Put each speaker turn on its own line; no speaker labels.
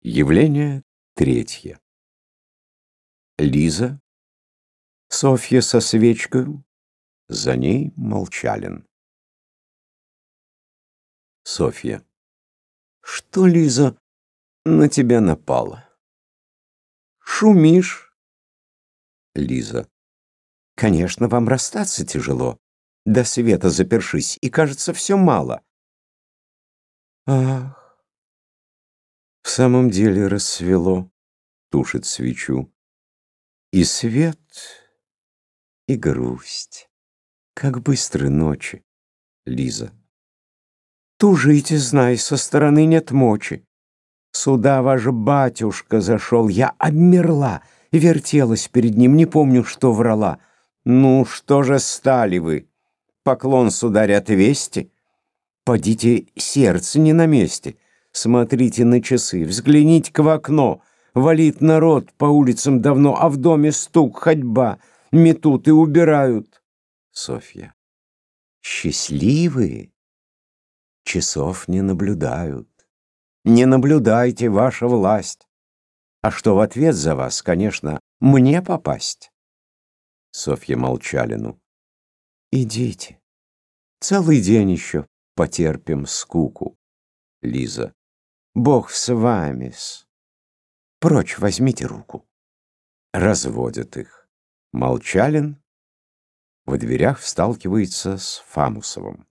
Явление третье. Лиза, Софья со свечкой, за ней Молчалин. Софья. Что, Лиза, на тебя напало? Шумишь? Лиза. Конечно, вам расстаться тяжело. До света запершись, и, кажется, все мало. Ах, самом деле рассвело, тушит свечу. И свет, и грусть. Как быстры ночи, Лиза. Тужите, знай, со стороны нет мочи. Сюда ваш батюшка зашел, я обмерла, вертелась перед ним, не помню, что врала. Ну, что же стали вы? Поклон, сударь, отвести? Подите, сердце не на месте — Смотрите на часы, взгляните-ка в окно. Валит народ по улицам давно, а в доме стук, ходьба. Метут и убирают. Софья. Счастливые? Часов не наблюдают. Не наблюдайте, ваша власть. А что в ответ за вас, конечно, мне попасть? Софья Молчалину. Идите. Целый день еще потерпим скуку. Лиза. Бог с вами-с. Прочь возьмите руку. Разводят их. Молчалин в дверях сталкивается с Фамусовым.